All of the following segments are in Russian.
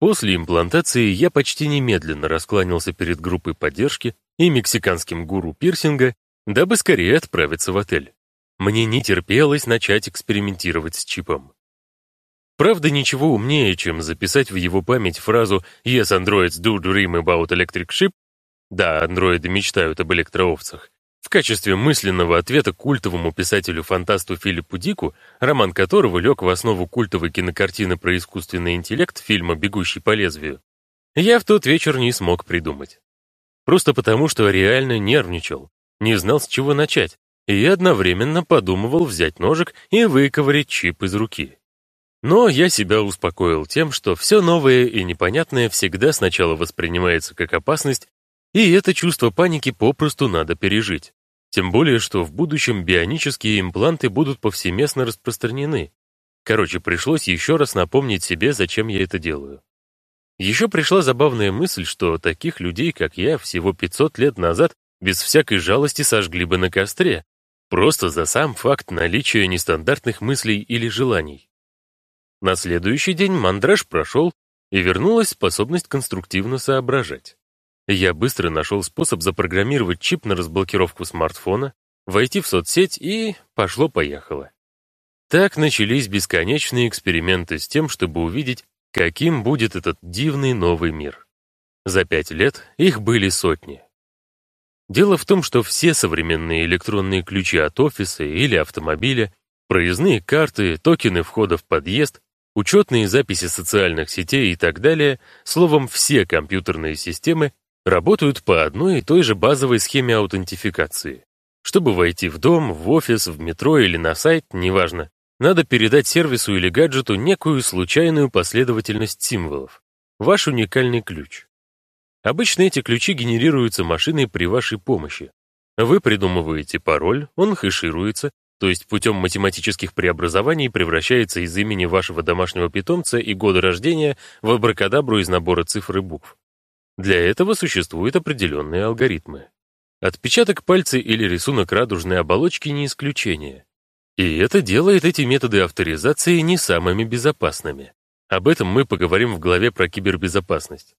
После имплантации я почти немедленно раскланялся перед группой поддержки и мексиканским гуру пирсинга, дабы скорее отправиться в отель. Мне не терпелось начать экспериментировать с чипом. Правда, ничего умнее, чем записать в его память фразу «Yes, androids do dream about electric ship» Да, андроиды мечтают об электроовцах. В качестве мысленного ответа культовому писателю-фантасту Филиппу Дику, роман которого лег в основу культовой кинокартины про искусственный интеллект фильма «Бегущий по лезвию», я в тот вечер не смог придумать. Просто потому, что реально нервничал, не знал, с чего начать, и одновременно подумывал взять ножик и выковырять чип из руки. Но я себя успокоил тем, что все новое и непонятное всегда сначала воспринимается как опасность, и это чувство паники попросту надо пережить. Тем более, что в будущем бионические импланты будут повсеместно распространены. Короче, пришлось еще раз напомнить себе, зачем я это делаю. Еще пришла забавная мысль, что таких людей, как я, всего 500 лет назад без всякой жалости сожгли бы на костре, просто за сам факт наличия нестандартных мыслей или желаний. На следующий день мандраж прошел, и вернулась способность конструктивно соображать. Я быстро нашел способ запрограммировать чип на разблокировку смартфона, войти в соцсеть и пошло-поехало. Так начались бесконечные эксперименты с тем, чтобы увидеть, каким будет этот дивный новый мир. За пять лет их были сотни. Дело в том, что все современные электронные ключи от офиса или автомобиля, проездные карты, токены входа в подъезд, учетные записи социальных сетей и так далее, словом, все компьютерные системы работают по одной и той же базовой схеме аутентификации. Чтобы войти в дом, в офис, в метро или на сайт, неважно, надо передать сервису или гаджету некую случайную последовательность символов, ваш уникальный ключ. Обычно эти ключи генерируются машиной при вашей помощи. Вы придумываете пароль, он хэшируется, то есть путем математических преобразований превращается из имени вашего домашнего питомца и года рождения в абракадабру из набора цифр и букв. Для этого существуют определенные алгоритмы. Отпечаток пальца или рисунок радужной оболочки не исключение. И это делает эти методы авторизации не самыми безопасными. Об этом мы поговорим в главе про кибербезопасность.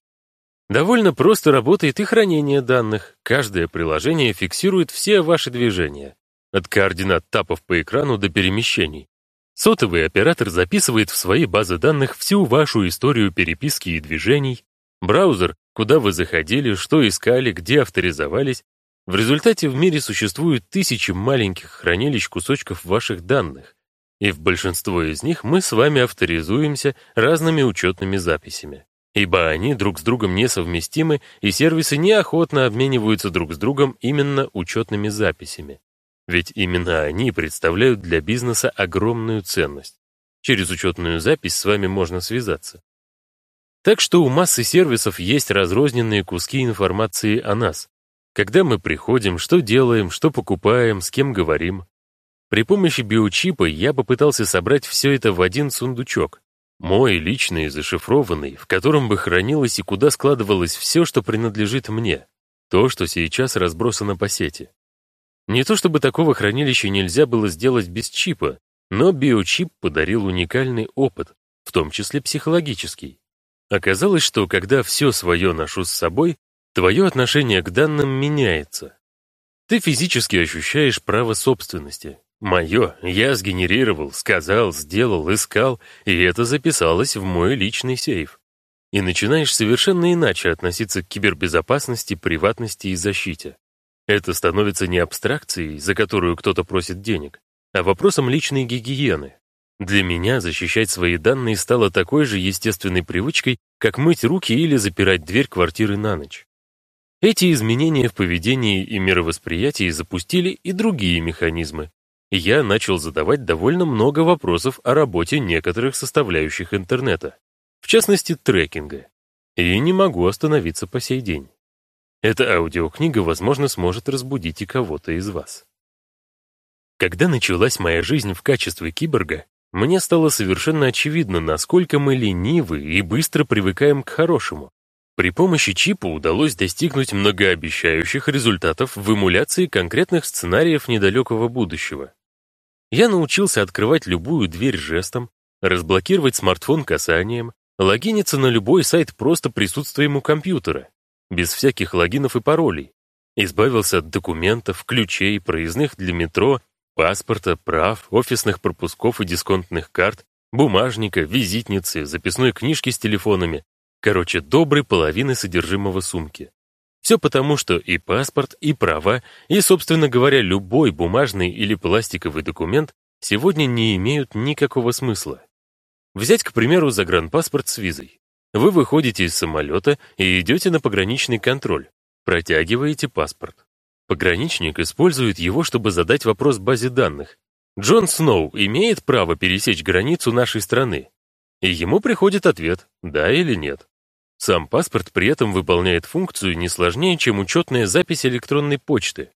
Довольно просто работает и хранение данных. Каждое приложение фиксирует все ваши движения, от координат тапов по экрану до перемещений. Сотовый оператор записывает в свои базы данных всю вашу историю переписки и движений. Браузер куда вы заходили, что искали, где авторизовались. В результате в мире существуют тысячи маленьких хранилищ кусочков ваших данных, и в большинство из них мы с вами авторизуемся разными учетными записями, ибо они друг с другом несовместимы, и сервисы неохотно обмениваются друг с другом именно учетными записями. Ведь именно они представляют для бизнеса огромную ценность. Через учетную запись с вами можно связаться. Так что у массы сервисов есть разрозненные куски информации о нас. Когда мы приходим, что делаем, что покупаем, с кем говорим. При помощи биочипа я попытался собрать все это в один сундучок. Мой личный, зашифрованный, в котором бы хранилось и куда складывалось все, что принадлежит мне. То, что сейчас разбросано по сети. Не то чтобы такого хранилища нельзя было сделать без чипа, но биочип подарил уникальный опыт, в том числе психологический. Оказалось, что когда все свое ношу с собой, твое отношение к данным меняется. Ты физически ощущаешь право собственности. Мое я сгенерировал, сказал, сделал, искал, и это записалось в мой личный сейф. И начинаешь совершенно иначе относиться к кибербезопасности, приватности и защите. Это становится не абстракцией, за которую кто-то просит денег, а вопросом личной гигиены. Для меня защищать свои данные стало такой же естественной привычкой, как мыть руки или запирать дверь квартиры на ночь. Эти изменения в поведении и мировосприятии запустили и другие механизмы. Я начал задавать довольно много вопросов о работе некоторых составляющих интернета, в частности трекинга, и не могу остановиться по сей день. Эта аудиокнига, возможно, сможет разбудить и кого-то из вас. Когда началась моя жизнь в качестве киборга, мне стало совершенно очевидно, насколько мы ленивы и быстро привыкаем к хорошему. При помощи чипа удалось достигнуть многообещающих результатов в эмуляции конкретных сценариев недалекого будущего. Я научился открывать любую дверь жестом, разблокировать смартфон касанием, логиниться на любой сайт просто присутствием у компьютера, без всяких логинов и паролей. Избавился от документов, ключей, проездных для метро, паспорта, прав, офисных пропусков и дисконтных карт, бумажника, визитницы, записной книжки с телефонами. Короче, доброй половины содержимого сумки. Все потому, что и паспорт, и права, и, собственно говоря, любой бумажный или пластиковый документ сегодня не имеют никакого смысла. Взять, к примеру, загранпаспорт с визой. Вы выходите из самолета и идете на пограничный контроль. Протягиваете паспорт. Пограничник использует его, чтобы задать вопрос базе данных. Джон Сноу имеет право пересечь границу нашей страны? И ему приходит ответ «да» или «нет». Сам паспорт при этом выполняет функцию не сложнее, чем учетная запись электронной почты.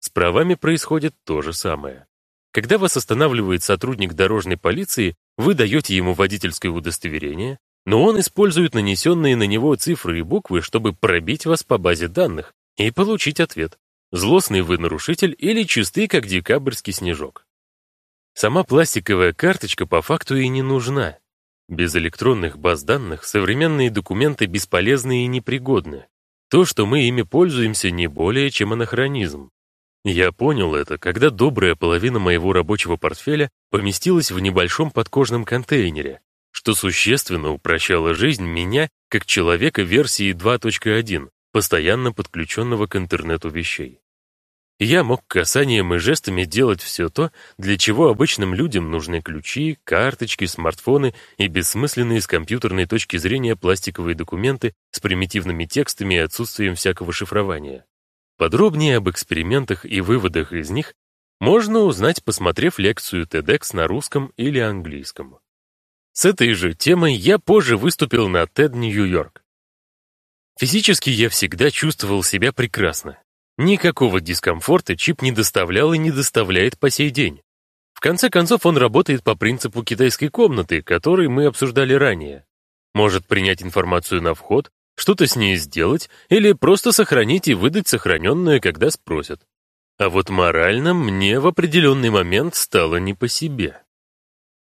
С правами происходит то же самое. Когда вас останавливает сотрудник дорожной полиции, вы даете ему водительское удостоверение, но он использует нанесенные на него цифры и буквы, чтобы пробить вас по базе данных и получить ответ. Злостный вы нарушитель или чистый, как декабрьский снежок. Сама пластиковая карточка по факту и не нужна. Без электронных баз данных современные документы бесполезны и непригодны. То, что мы ими пользуемся, не более чем анахронизм. Я понял это, когда добрая половина моего рабочего портфеля поместилась в небольшом подкожном контейнере, что существенно упрощало жизнь меня как человека версии 2.1, постоянно подключенного к интернету вещей. Я мог касанием и жестами делать все то, для чего обычным людям нужны ключи, карточки, смартфоны и бессмысленные с компьютерной точки зрения пластиковые документы с примитивными текстами и отсутствием всякого шифрования. Подробнее об экспериментах и выводах из них можно узнать, посмотрев лекцию TEDx на русском или английском. С этой же темой я позже выступил на TED Нью-Йорк. Физически я всегда чувствовал себя прекрасно. Никакого дискомфорта чип не доставлял и не доставляет по сей день. В конце концов, он работает по принципу китайской комнаты, который мы обсуждали ранее. Может принять информацию на вход, что-то с ней сделать или просто сохранить и выдать сохраненное, когда спросят. А вот морально мне в определенный момент стало не по себе.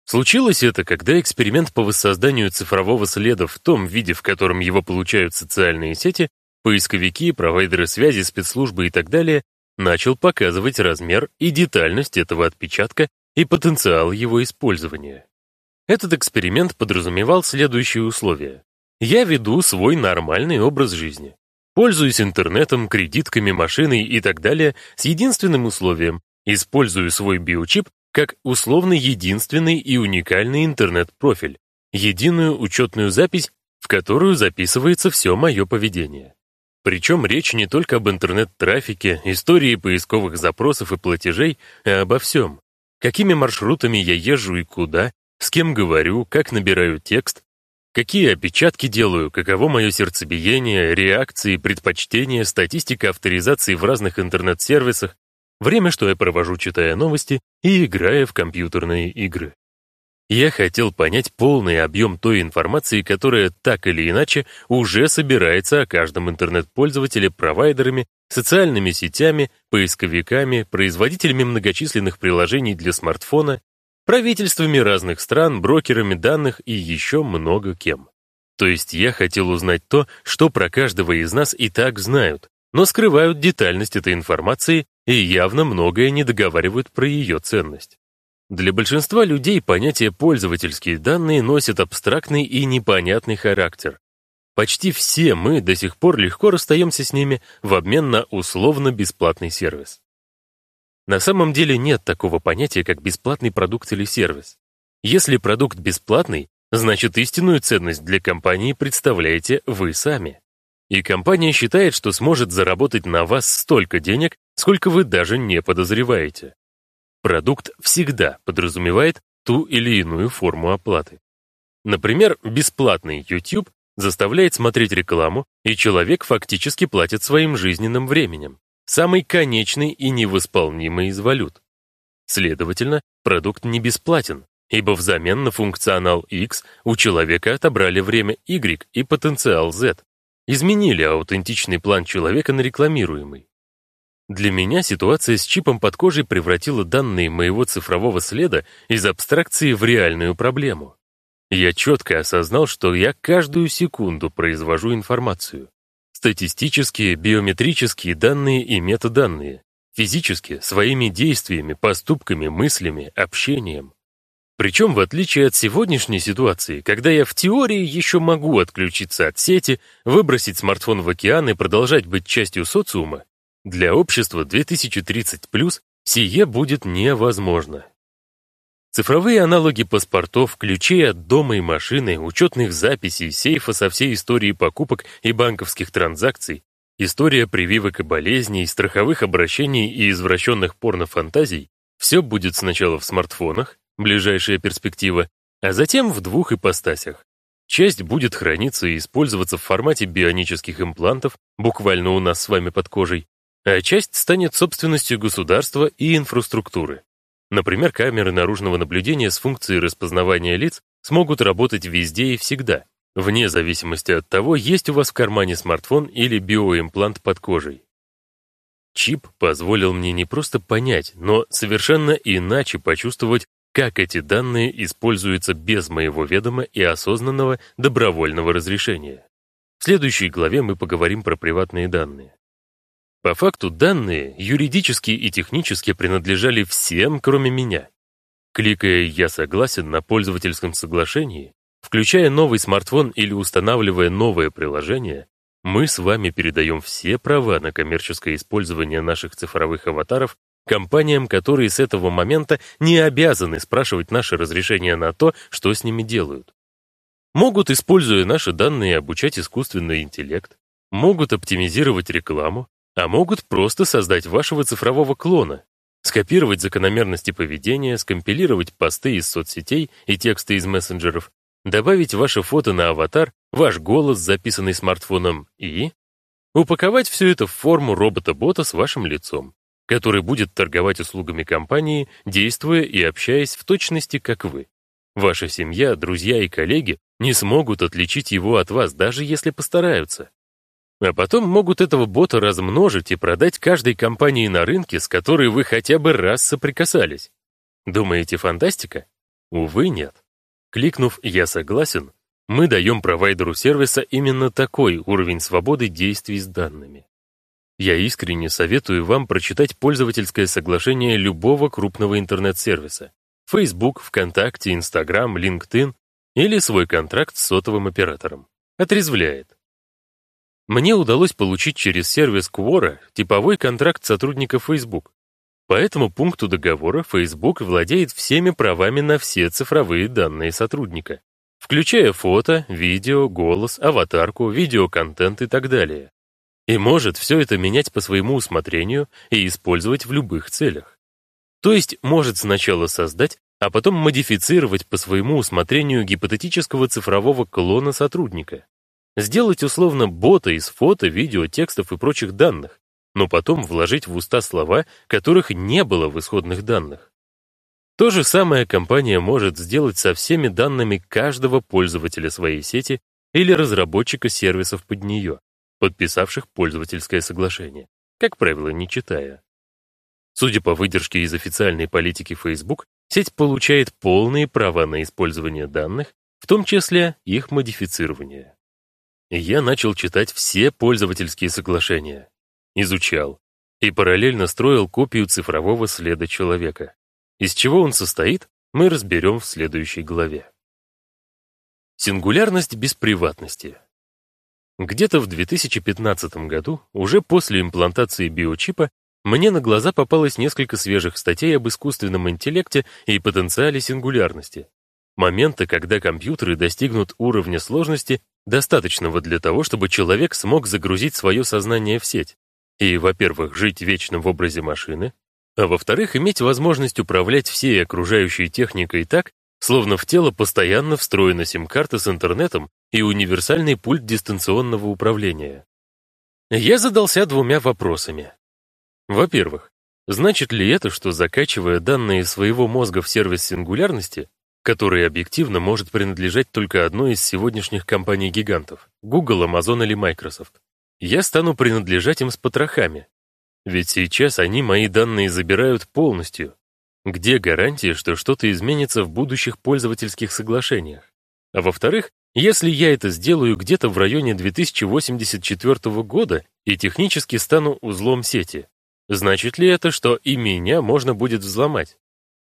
Случилось это, когда эксперимент по воссозданию цифрового следа в том виде, в котором его получают социальные сети, поисковики, провайдеры связи, спецслужбы и так далее, начал показывать размер и детальность этого отпечатка и потенциал его использования. Этот эксперимент подразумевал следующие условия. Я веду свой нормальный образ жизни. Пользуюсь интернетом, кредитками, машиной и так далее с единственным условием – использую свой биочип как условно единственный и уникальный интернет-профиль, единую учетную запись, в которую записывается все мое поведение. Причем речь не только об интернет-трафике, истории поисковых запросов и платежей, а обо всем. Какими маршрутами я езжу и куда, с кем говорю, как набираю текст, какие опечатки делаю, каково мое сердцебиение, реакции, предпочтения, статистика авторизации в разных интернет-сервисах, время, что я провожу, читая новости и играя в компьютерные игры. Я хотел понять полный объем той информации, которая так или иначе уже собирается о каждом интернет-пользователе провайдерами, социальными сетями, поисковиками, производителями многочисленных приложений для смартфона, правительствами разных стран, брокерами данных и еще много кем. То есть я хотел узнать то, что про каждого из нас и так знают, но скрывают детальность этой информации и явно многое не договаривают про ее ценность. Для большинства людей понятие «пользовательские данные» носит абстрактный и непонятный характер. Почти все мы до сих пор легко расстаемся с ними в обмен на условно-бесплатный сервис. На самом деле нет такого понятия, как бесплатный продукт или сервис. Если продукт бесплатный, значит истинную ценность для компании представляете вы сами. И компания считает, что сможет заработать на вас столько денег, сколько вы даже не подозреваете. Продукт всегда подразумевает ту или иную форму оплаты. Например, бесплатный YouTube заставляет смотреть рекламу, и человек фактически платит своим жизненным временем, самый конечный и невосполнимый из валют. Следовательно, продукт не бесплатен, ибо взамен на функционал X у человека отобрали время Y и потенциал Z, изменили аутентичный план человека на рекламируемый. Для меня ситуация с чипом под кожей превратила данные моего цифрового следа из абстракции в реальную проблему. Я четко осознал, что я каждую секунду произвожу информацию. Статистические, биометрические данные и метаданные. Физически, своими действиями, поступками, мыслями, общением. Причем, в отличие от сегодняшней ситуации, когда я в теории еще могу отключиться от сети, выбросить смартфон в океан и продолжать быть частью социума, для общества 2030+, сие будет невозможно. Цифровые аналоги паспортов, ключей от дома и машины, учетных записей, сейфа со всей историей покупок и банковских транзакций, история прививок и болезней, страховых обращений и извращенных порнофантазий — все будет сначала в смартфонах, ближайшая перспектива, а затем в двух ипостасях. Часть будет храниться и использоваться в формате бионических имплантов, буквально у нас с вами под кожей, а часть станет собственностью государства и инфраструктуры. Например, камеры наружного наблюдения с функцией распознавания лиц смогут работать везде и всегда, вне зависимости от того, есть у вас в кармане смартфон или биоимплант под кожей. Чип позволил мне не просто понять, но совершенно иначе почувствовать, как эти данные используются без моего ведома и осознанного добровольного разрешения. В следующей главе мы поговорим про приватные данные. По факту данные юридически и технически принадлежали всем, кроме меня. Кликая «Я согласен» на пользовательском соглашении, включая новый смартфон или устанавливая новое приложение, мы с вами передаем все права на коммерческое использование наших цифровых аватаров компаниям, которые с этого момента не обязаны спрашивать наше разрешение на то, что с ними делают. Могут, используя наши данные, обучать искусственный интеллект, могут оптимизировать рекламу, а могут просто создать вашего цифрового клона, скопировать закономерности поведения, скомпилировать посты из соцсетей и тексты из мессенджеров, добавить ваше фото на аватар, ваш голос, записанный смартфоном, и упаковать все это в форму робота-бота с вашим лицом, который будет торговать услугами компании, действуя и общаясь в точности, как вы. Ваша семья, друзья и коллеги не смогут отличить его от вас, даже если постараются. А потом могут этого бота размножить и продать каждой компании на рынке, с которой вы хотя бы раз соприкасались. Думаете, фантастика? Увы, нет. Кликнув «Я согласен», мы даем провайдеру сервиса именно такой уровень свободы действий с данными. Я искренне советую вам прочитать пользовательское соглашение любого крупного интернет-сервиса Facebook, ВКонтакте, Instagram, LinkedIn или свой контракт с сотовым оператором. Отрезвляет. Мне удалось получить через сервис Quora типовой контракт сотрудника Facebook. По этому пункту договора Facebook владеет всеми правами на все цифровые данные сотрудника, включая фото, видео, голос, аватарку, видеоконтент и так далее. И может все это менять по своему усмотрению и использовать в любых целях. То есть может сначала создать, а потом модифицировать по своему усмотрению гипотетического цифрового клона сотрудника. Сделать условно бота из фото, видео, текстов и прочих данных, но потом вложить в уста слова, которых не было в исходных данных. То же самое компания может сделать со всеми данными каждого пользователя своей сети или разработчика сервисов под нее, подписавших пользовательское соглашение, как правило, не читая. Судя по выдержке из официальной политики Facebook, сеть получает полные права на использование данных, в том числе их модифицирование я начал читать все пользовательские соглашения, изучал и параллельно строил копию цифрового следа человека. Из чего он состоит, мы разберем в следующей главе. Сингулярность без приватности. Где-то в 2015 году, уже после имплантации биочипа, мне на глаза попалось несколько свежих статей об искусственном интеллекте и потенциале сингулярности. Момента, когда компьютеры достигнут уровня сложности, достаточного для того, чтобы человек смог загрузить свое сознание в сеть и, во-первых, жить вечно в образе машины, а во-вторых, иметь возможность управлять всей окружающей техникой так, словно в тело постоянно встроена сим-карта с интернетом и универсальный пульт дистанционного управления. Я задался двумя вопросами. Во-первых, значит ли это, что закачивая данные своего мозга в сервис сингулярности, который объективно может принадлежать только одной из сегодняшних компаний-гигантов — Google, Amazon или Microsoft. Я стану принадлежать им с потрохами. Ведь сейчас они мои данные забирают полностью. Где гарантия, что что-то изменится в будущих пользовательских соглашениях? А во-вторых, если я это сделаю где-то в районе 2084 года и технически стану узлом сети, значит ли это, что и меня можно будет взломать?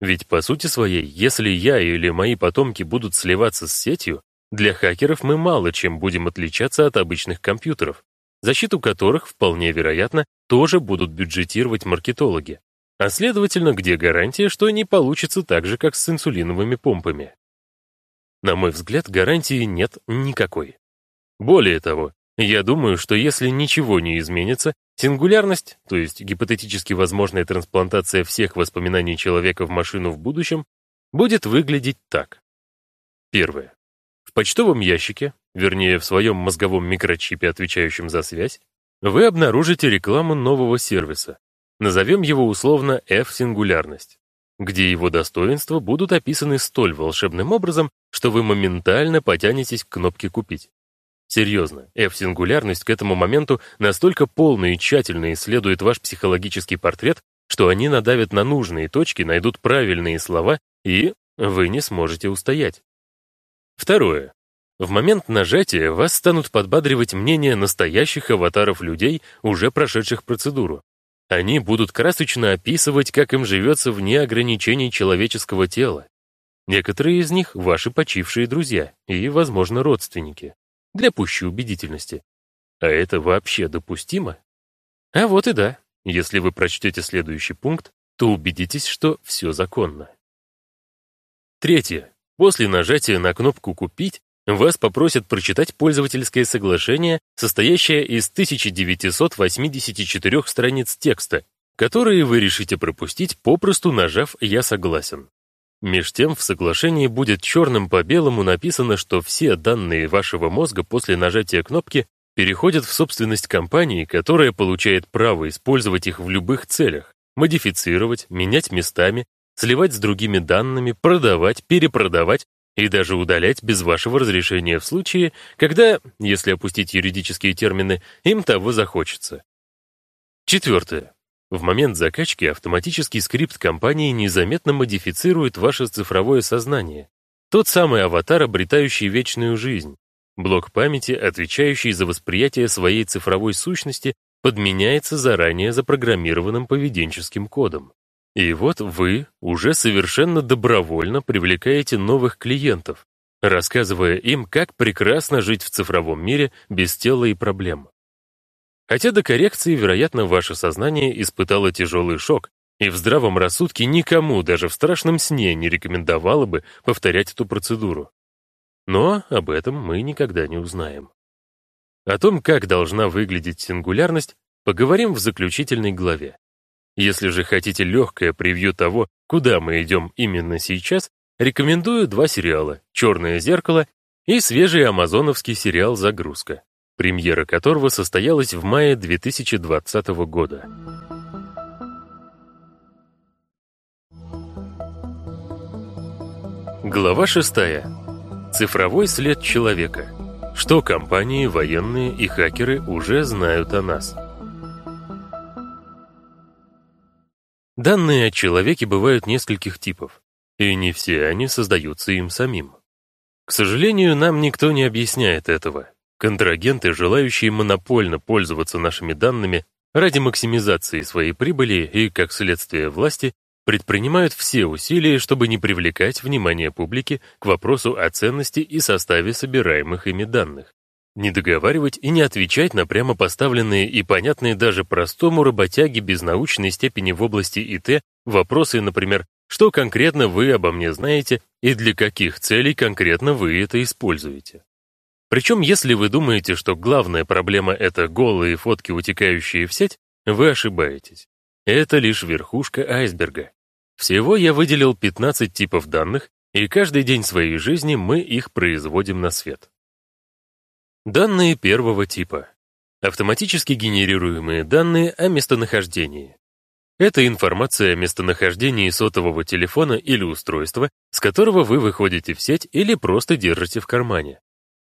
Ведь по сути своей, если я или мои потомки будут сливаться с сетью, для хакеров мы мало чем будем отличаться от обычных компьютеров, защиту которых, вполне вероятно, тоже будут бюджетировать маркетологи. А следовательно, где гарантия, что не получится так же, как с инсулиновыми помпами? На мой взгляд, гарантии нет никакой. Более того, я думаю, что если ничего не изменится, сингулярность, то есть гипотетически возможная трансплантация всех воспоминаний человека в машину в будущем, будет выглядеть так. Первое. В почтовом ящике, вернее, в своем мозговом микрочипе, отвечающем за связь, вы обнаружите рекламу нового сервиса. Назовем его условно F-сингулярность где его достоинства будут описаны столь волшебным образом, что вы моментально потянетесь к кнопке «Купить». Серьезно, F-сингулярность к этому моменту настолько полно и тщательно исследует ваш психологический портрет, что они надавят на нужные точки, найдут правильные слова, и вы не сможете устоять. Второе. В момент нажатия вас станут подбадривать мнения настоящих аватаров людей, уже прошедших процедуру. Они будут красочно описывать, как им живется вне ограничений человеческого тела. Некоторые из них — ваши почившие друзья и, возможно, родственники. Для пущей убедительности. А это вообще допустимо? А вот и да. Если вы прочтете следующий пункт, то убедитесь, что все законно. Третье. После нажатия на кнопку «Купить» вас попросят прочитать пользовательское соглашение, состоящее из 1984 страниц текста, которые вы решите пропустить, попросту нажав «Я согласен». Меж тем в соглашении будет черным по белому написано, что все данные вашего мозга после нажатия кнопки переходят в собственность компании, которая получает право использовать их в любых целях, модифицировать, менять местами, сливать с другими данными, продавать, перепродавать и даже удалять без вашего разрешения в случае, когда, если опустить юридические термины, им того захочется. Четвертое. В момент закачки автоматический скрипт компании незаметно модифицирует ваше цифровое сознание. Тот самый аватар, обретающий вечную жизнь. Блок памяти, отвечающий за восприятие своей цифровой сущности, подменяется заранее запрограммированным поведенческим кодом. И вот вы уже совершенно добровольно привлекаете новых клиентов, рассказывая им, как прекрасно жить в цифровом мире без тела и проблем. Хотя до коррекции, вероятно, ваше сознание испытало тяжелый шок, и в здравом рассудке никому, даже в страшном сне, не рекомендовало бы повторять эту процедуру. Но об этом мы никогда не узнаем. О том, как должна выглядеть сингулярность, поговорим в заключительной главе. Если же хотите легкое превью того, куда мы идем именно сейчас, рекомендую два сериала «Черное зеркало» и свежий амазоновский сериал «Загрузка», премьера которого состоялась в мае 2020 года. Глава 6. Цифровой след человека. Что компании, военные и хакеры уже знают о нас. Данные о человеке бывают нескольких типов, и не все они создаются им самим. К сожалению, нам никто не объясняет этого. Контрагенты, желающие монопольно пользоваться нашими данными ради максимизации своей прибыли и, как следствие власти, предпринимают все усилия, чтобы не привлекать внимание публики к вопросу о ценности и составе собираемых ими данных не договаривать и не отвечать на прямо поставленные и понятные даже простому работяге без научной степени в области ИТ вопросы, например, что конкретно вы обо мне знаете и для каких целей конкретно вы это используете. Причем, если вы думаете, что главная проблема — это голые фотки, утекающие в сеть, вы ошибаетесь. Это лишь верхушка айсберга. Всего я выделил 15 типов данных, и каждый день своей жизни мы их производим на свет. Данные первого типа. Автоматически генерируемые данные о местонахождении. Это информация о местонахождении сотового телефона или устройства, с которого вы выходите в сеть или просто держите в кармане.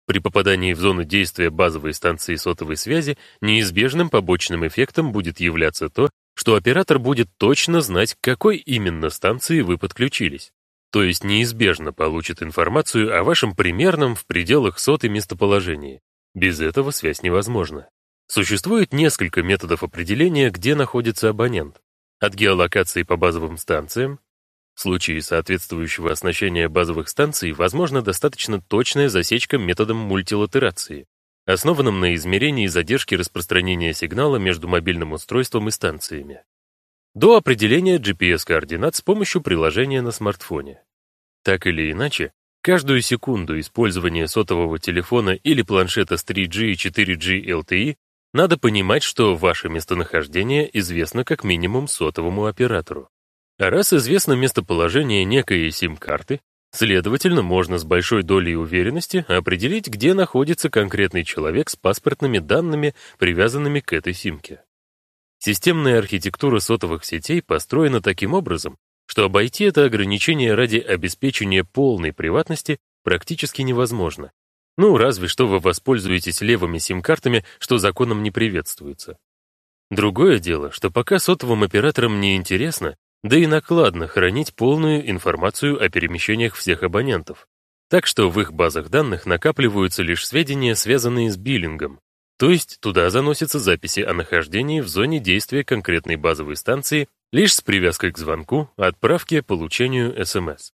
При попадании в зону действия базовой станции сотовой связи неизбежным побочным эффектом будет являться то, что оператор будет точно знать, к какой именно станции вы подключились. То есть неизбежно получит информацию о вашем примерном в пределах соты местоположении. Без этого связь невозможна. Существует несколько методов определения, где находится абонент. От геолокации по базовым станциям. В случае соответствующего оснащения базовых станций возможно достаточно точная засечка методом мультилатерации, основанным на измерении задержки распространения сигнала между мобильным устройством и станциями. До определения GPS-координат с помощью приложения на смартфоне. Так или иначе, каждую секунду использования сотового телефона или планшета с 3G и 4G LTE надо понимать, что ваше местонахождение известно как минимум сотовому оператору. А раз известно местоположение некой сим-карты, следовательно, можно с большой долей уверенности определить, где находится конкретный человек с паспортными данными, привязанными к этой симке. Системная архитектура сотовых сетей построена таким образом, что обойти это ограничение ради обеспечения полной приватности практически невозможно, ну, разве что вы воспользуетесь левыми сим-картами, что законом не приветствуется. Другое дело, что пока сотовым операторам не интересно, да и накладно хранить полную информацию о перемещениях всех абонентов. Так что в их базах данных накапливаются лишь сведения, связанные с биллингом, то есть туда заносятся записи о нахождении в зоне действия конкретной базовой станции лишь с привязкой к звонку, отправке, получению СМС.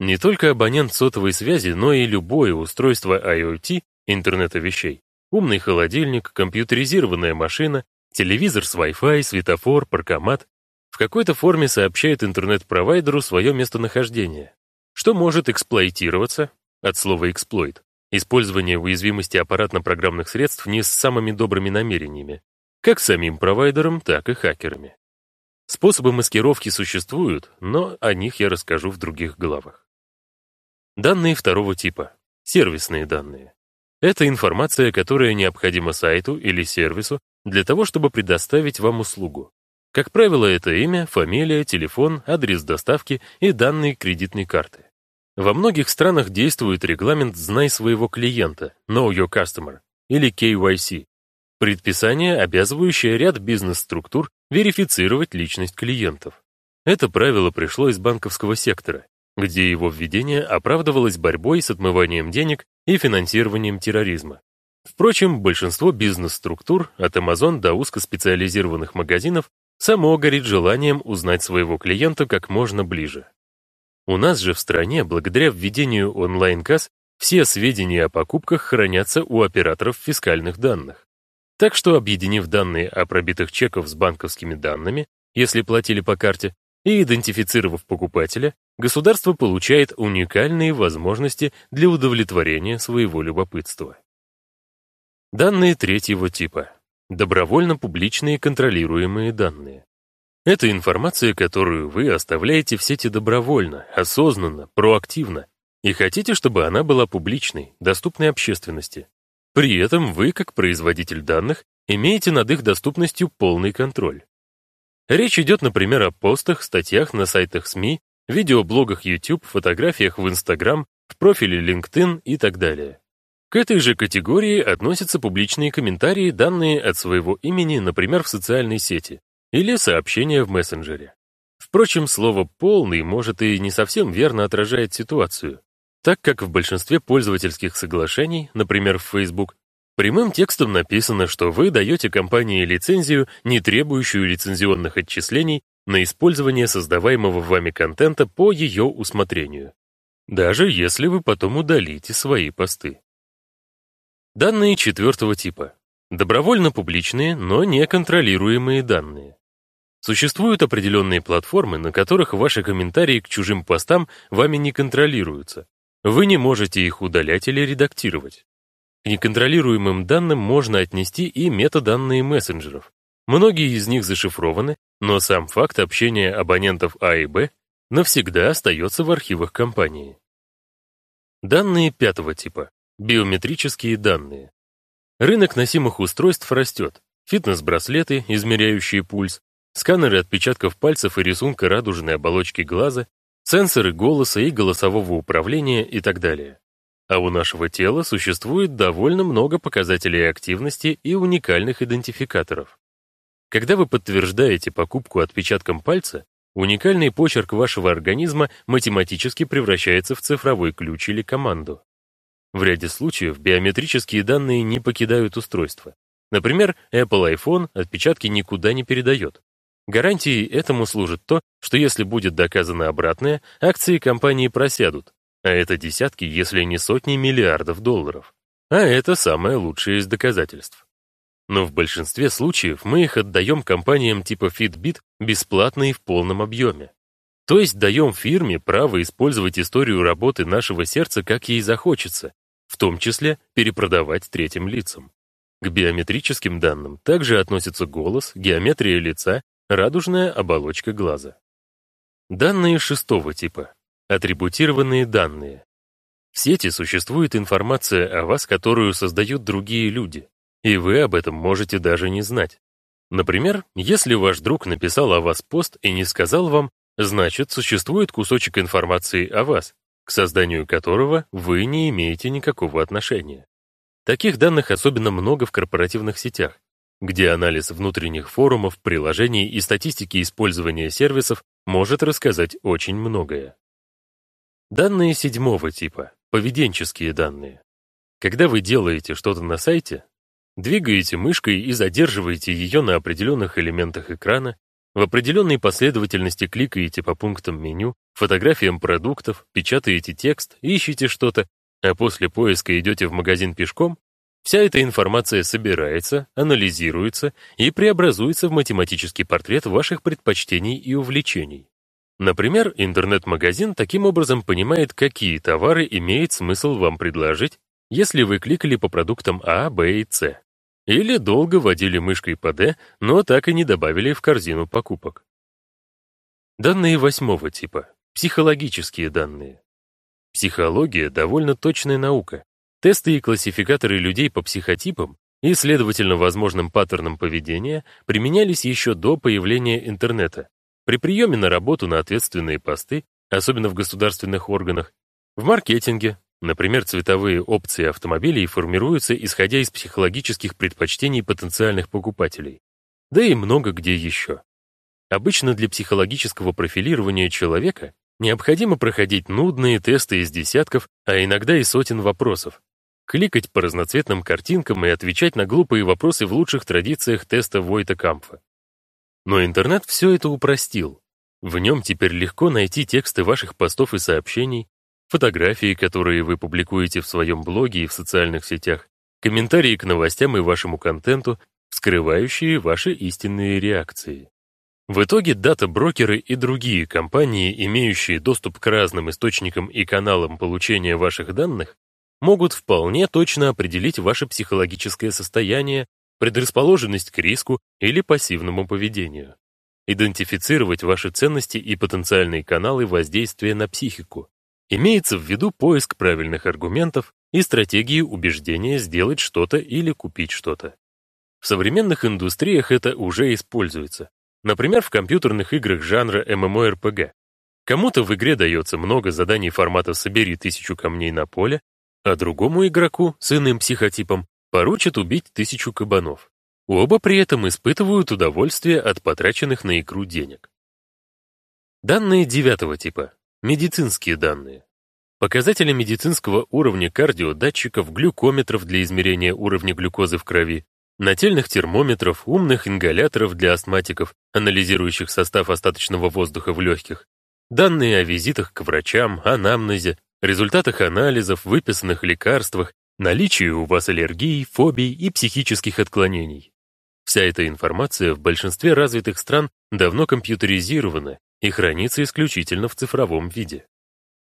Не только абонент сотовой связи, но и любое устройство IoT, интернета вещей, умный холодильник, компьютеризированная машина, телевизор с Wi-Fi, светофор, паркомат. В какой-то форме сообщает интернет-провайдеру свое местонахождение, что может эксплуатироваться, от слова «эксплойт», использование уязвимости аппаратно-программных средств не с самыми добрыми намерениями, как самим провайдером, так и хакерами. Способы маскировки существуют, но о них я расскажу в других главах. Данные второго типа. Сервисные данные. Это информация, которая необходима сайту или сервису для того, чтобы предоставить вам услугу. Как правило, это имя, фамилия, телефон, адрес доставки и данные кредитной карты. Во многих странах действует регламент «Знай своего клиента» Know Your Customer или KYC, предписание, обязывающее ряд бизнес-структур верифицировать личность клиентов. Это правило пришло из банковского сектора, где его введение оправдывалось борьбой с отмыванием денег и финансированием терроризма. Впрочем, большинство бизнес-структур, от Amazon до узкоспециализированных магазинов, само горит желанием узнать своего клиента как можно ближе. У нас же в стране, благодаря введению онлайн-касс, все сведения о покупках хранятся у операторов фискальных данных. Так что, объединив данные о пробитых чеках с банковскими данными, если платили по карте, и идентифицировав покупателя, государство получает уникальные возможности для удовлетворения своего любопытства. Данные третьего типа. Добровольно-публичные контролируемые данные. Это информация, которую вы оставляете в сети добровольно, осознанно, проактивно, и хотите, чтобы она была публичной, доступной общественности. При этом вы, как производитель данных, имеете над их доступностью полный контроль. Речь идет, например, о постах, статьях на сайтах СМИ, видеоблогах YouTube, фотографиях в Instagram, в профиле LinkedIn и так далее. К этой же категории относятся публичные комментарии, данные от своего имени, например, в социальной сети, или сообщения в мессенджере. Впрочем, слово «полный» может и не совсем верно отражает ситуацию, так как в большинстве пользовательских соглашений, например, в Facebook, Прямым текстом написано, что вы даете компании лицензию, не требующую лицензионных отчислений, на использование создаваемого вами контента по ее усмотрению, даже если вы потом удалите свои посты. Данные четвертого типа. Добровольно публичные, но не контролируемые данные. Существуют определенные платформы, на которых ваши комментарии к чужим постам вами не контролируются. Вы не можете их удалять или редактировать. К неконтролируемым данным можно отнести и метаданные мессенджеров. Многие из них зашифрованы, но сам факт общения абонентов А и Б навсегда остается в архивах компании. Данные пятого типа. Биометрические данные. Рынок носимых устройств растет. Фитнес-браслеты, измеряющие пульс, сканеры отпечатков пальцев и рисунка радужной оболочки глаза, сенсоры голоса и голосового управления и так далее. А у нашего тела существует довольно много показателей активности и уникальных идентификаторов. Когда вы подтверждаете покупку отпечатком пальца, Уникальный почерк вашего организма математически превращается в цифровой ключ или команду. В ряде случаев биометрические данные не покидают устройство. Например, Apple iPhone отпечатки никуда не передает. Гарантией этому служит то, что если будет доказано обратное, акции компании просядут, а это десятки, если не сотни миллиардов долларов. А это самое лучшее из доказательств. Но в большинстве случаев мы их отдаем компаниям типа Fitbit бесплатно и в полном объеме. То есть даем фирме право использовать историю работы нашего сердца, как ей захочется, в том числе перепродавать третьим лицам. К биометрическим данным также относятся голос, геометрия лица, радужная оболочка глаза. Данные шестого типа. Атрибутированные данные. В сети существует информация о вас, которую создают другие люди, и вы об этом можете даже не знать. Например, если ваш друг написал о вас пост и не сказал вам, значит, существует кусочек информации о вас, к созданию которого вы не имеете никакого отношения. Таких данных особенно много в корпоративных сетях, где анализ внутренних форумов, приложений и статистики использования сервисов может рассказать очень многое. Данные седьмого типа, поведенческие данные. Когда вы делаете что-то на сайте, двигаете мышкой и задерживаете ее на определенных элементах экрана, в определенной последовательности кликаете по пунктам меню, фотографиям продуктов, печатаете текст, ищете что-то, а после поиска идете в магазин пешком, вся эта информация собирается, анализируется и преобразуется в математический портрет ваших предпочтений и увлечений. Например, интернет-магазин таким образом понимает, какие товары имеет смысл вам предложить, если вы кликали по продуктам А, Б и С. Или долго водили мышкой по D, но так и не добавили в корзину покупок. Данные восьмого типа. Психологические данные. Психология — довольно точная наука. Тесты и классификаторы людей по психотипам и, следовательно, возможным паттернам поведения применялись еще до появления интернета. При приеме на работу на ответственные посты, особенно в государственных органах, в маркетинге, например, цветовые опции автомобилей формируются исходя из психологических предпочтений потенциальных покупателей. Да и много где еще. Обычно для психологического профилирования человека Необходимо проходить нудные тесты из десятков, а иногда и сотен вопросов. Кликать по разноцветным картинкам и отвечать на глупые вопросы в лучших традициях теста Войта Кампфа. Но интернет все это упростил. В нем теперь легко найти тексты ваших постов и сообщений, фотографии, которые вы публикуете в своем блоге и в социальных сетях, комментарии к новостям и вашему контенту, скрывающие ваши истинные реакции. В итоге дата-брокеры и другие компании, имеющие доступ к разным источникам и каналам получения ваших данных, могут вполне точно определить ваше психологическое состояние, предрасположенность к риску или пассивному поведению, идентифицировать ваши ценности и потенциальные каналы воздействия на психику. Имеется в виду поиск правильных аргументов и стратегии убеждения сделать что-то или купить что-то. В современных индустриях это уже используется. Например, в компьютерных играх жанра MMORPG. Кому-то в игре дается много заданий формата «собери тысячу камней на поле», а другому игроку с иным психотипом поручат убить тысячу кабанов. Оба при этом испытывают удовольствие от потраченных на игру денег. Данные девятого типа. Медицинские данные. Показатели медицинского уровня кардиодатчиков, глюкометров для измерения уровня глюкозы в крови, нательных термометров, умных ингаляторов для астматиков, анализирующих состав остаточного воздуха в легких, данные о визитах к врачам, анамнезе, результатах анализов, выписанных лекарствах, наличии у вас аллергий, фобий и психических отклонений. Вся эта информация в большинстве развитых стран давно компьютеризирована и хранится исключительно в цифровом виде.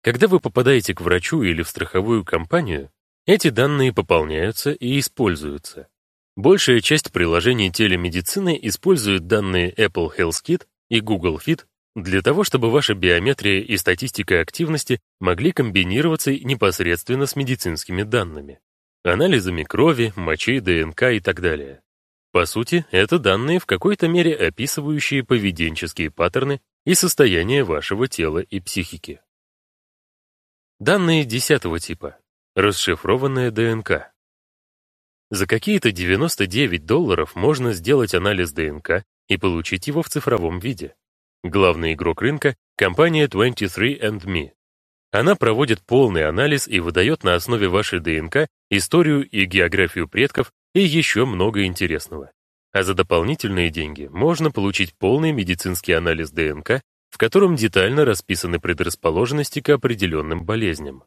Когда вы попадаете к врачу или в страховую компанию, эти данные пополняются и используются. Большая часть приложений телемедицины использует данные Apple Health Kit и Google Fit для того, чтобы ваша биометрия и статистика активности могли комбинироваться непосредственно с медицинскими данными, анализами крови, мочи, ДНК и так далее. По сути, это данные в какой-то мере описывающие поведенческие паттерны и состояние вашего тела и психики. Данные десятого типа. Расшифрованная ДНК. За какие-то 99 долларов можно сделать анализ ДНК и получить его в цифровом виде. Главный игрок рынка — компания 23andMe. Она проводит полный анализ и выдает на основе вашей ДНК историю и географию предков и еще много интересного. А за дополнительные деньги можно получить полный медицинский анализ ДНК, в котором детально расписаны предрасположенности к определенным болезням.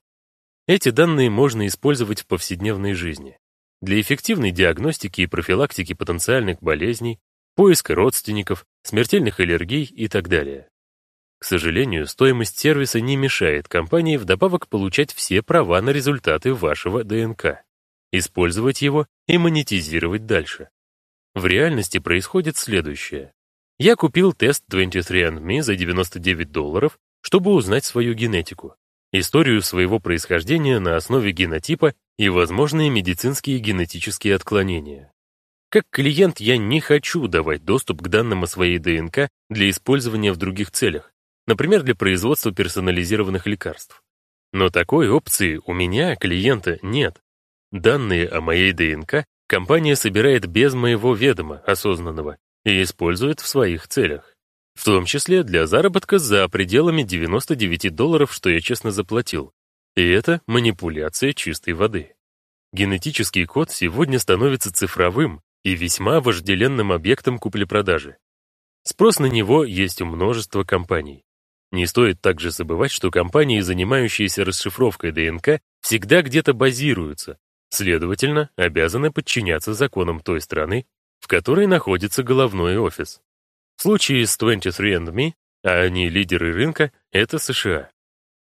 Эти данные можно использовать в повседневной жизни для эффективной диагностики и профилактики потенциальных болезней, поиска родственников, смертельных аллергий и так далее. К сожалению, стоимость сервиса не мешает компании вдобавок получать все права на результаты вашего ДНК, использовать его и монетизировать дальше. В реальности происходит следующее. Я купил тест 23andMe за 99 долларов, чтобы узнать свою генетику историю своего происхождения на основе генотипа и возможные медицинские генетические отклонения. Как клиент я не хочу давать доступ к данным о своей ДНК для использования в других целях, например, для производства персонализированных лекарств. Но такой опции у меня, клиента, нет. Данные о моей ДНК компания собирает без моего ведома осознанного и использует в своих целях. В том числе для заработка за пределами 99 долларов, что я честно заплатил. И это манипуляция чистой воды. Генетический код сегодня становится цифровым и весьма вожделенным объектом купли-продажи. Спрос на него есть у множества компаний. Не стоит также забывать, что компании, занимающиеся расшифровкой ДНК, всегда где-то базируются, следовательно, обязаны подчиняться законам той страны, в которой находится головной офис. В случае с 23andMe, а они лидеры рынка, это США.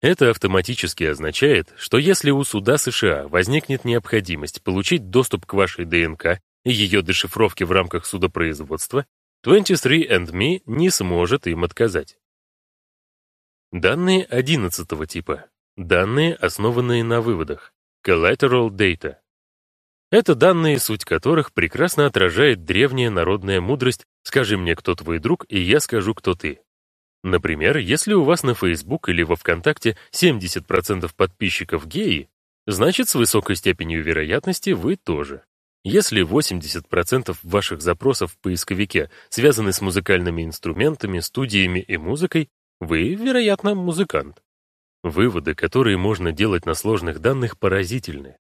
Это автоматически означает, что если у суда США возникнет необходимость получить доступ к вашей ДНК ее дешифровке в рамках судопроизводства, 23andMe не сможет им отказать. Данные 11 типа. Данные, основанные на выводах. Collateral data. Это данные, суть которых прекрасно отражает древняя народная мудрость «скажи мне, кто твой друг, и я скажу, кто ты». Например, если у вас на Facebook или во ВКонтакте 70% подписчиков геи, значит, с высокой степенью вероятности вы тоже. Если 80% ваших запросов в поисковике связаны с музыкальными инструментами, студиями и музыкой, вы, вероятно, музыкант. Выводы, которые можно делать на сложных данных, поразительны.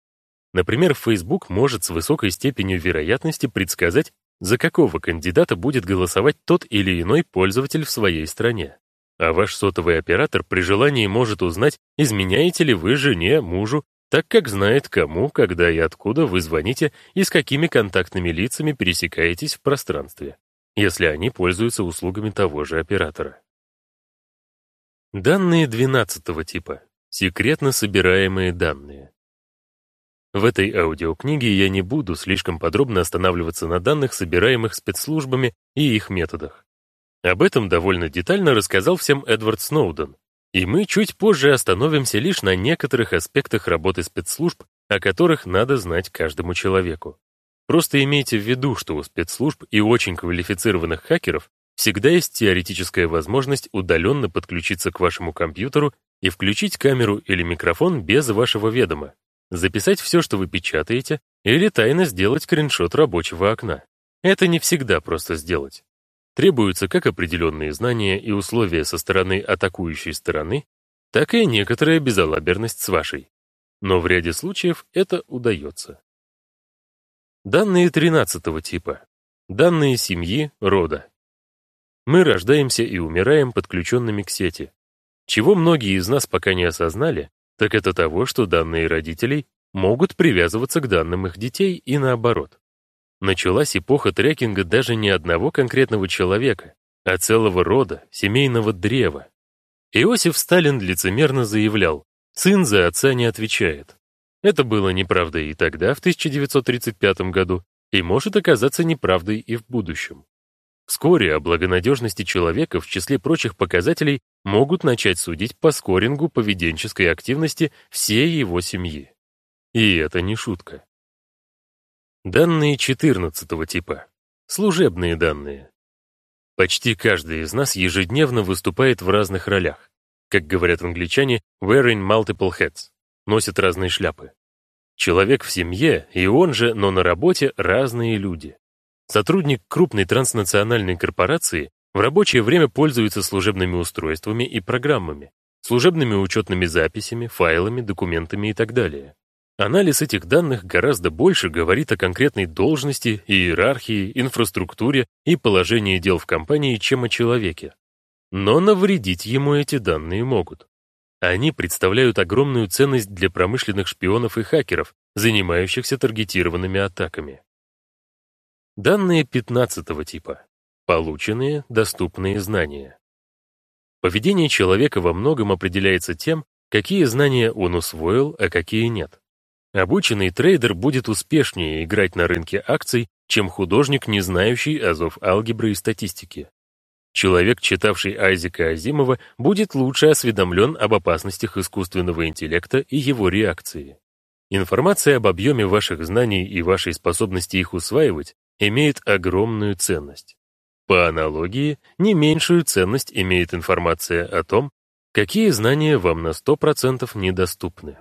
Например, Facebook может с высокой степенью вероятности предсказать, за какого кандидата будет голосовать тот или иной пользователь в своей стране. А ваш сотовый оператор при желании может узнать, изменяете ли вы жене, мужу, так как знает, кому, когда и откуда вы звоните и с какими контактными лицами пересекаетесь в пространстве, если они пользуются услугами того же оператора. Данные 12 типа. Секретно собираемые данные. В этой аудиокниге я не буду слишком подробно останавливаться на данных, собираемых спецслужбами и их методах. Об этом довольно детально рассказал всем Эдвард Сноуден, и мы чуть позже остановимся лишь на некоторых аспектах работы спецслужб, о которых надо знать каждому человеку. Просто имейте в виду, что у спецслужб и очень квалифицированных хакеров всегда есть теоретическая возможность удаленно подключиться к вашему компьютеру и включить камеру или микрофон без вашего ведома записать все, что вы печатаете, или тайно сделать скриншот рабочего окна. Это не всегда просто сделать. Требуются как определенные знания и условия со стороны атакующей стороны, так и некоторая безалаберность с вашей. Но в ряде случаев это удается. Данные 13 типа. Данные семьи, рода. Мы рождаемся и умираем подключенными к сети. Чего многие из нас пока не осознали, так это того, что данные родителей могут привязываться к данным их детей и наоборот. Началась эпоха трекинга даже не одного конкретного человека, а целого рода, семейного древа. Иосиф Сталин лицемерно заявлял, сын за отца не отвечает. Это было неправдой и тогда, в 1935 году, и может оказаться неправдой и в будущем. Вскоре о благонадежности человека в числе прочих показателей могут начать судить по скорингу поведенческой активности всей его семьи. И это не шутка. Данные 14 типа. Служебные данные. Почти каждый из нас ежедневно выступает в разных ролях. Как говорят англичане, wearing multiple hats, носит разные шляпы. Человек в семье, и он же, но на работе, разные люди. Сотрудник крупной транснациональной корпорации В рабочее время пользуются служебными устройствами и программами, служебными учетными записями, файлами, документами и так далее. Анализ этих данных гораздо больше говорит о конкретной должности, иерархии, инфраструктуре и положении дел в компании, чем о человеке. Но навредить ему эти данные могут. Они представляют огромную ценность для промышленных шпионов и хакеров, занимающихся таргетированными атаками. Данные 15 типа. Полученные, доступные знания. Поведение человека во многом определяется тем, какие знания он усвоил, а какие нет. Обученный трейдер будет успешнее играть на рынке акций, чем художник, не знающий азов алгебры и статистики. Человек, читавший Айзека Азимова, будет лучше осведомлен об опасностях искусственного интеллекта и его реакции. Информация об объеме ваших знаний и вашей способности их усваивать имеет огромную ценность. По аналогии, не меньшую ценность имеет информация о том, какие знания вам на 100% недоступны.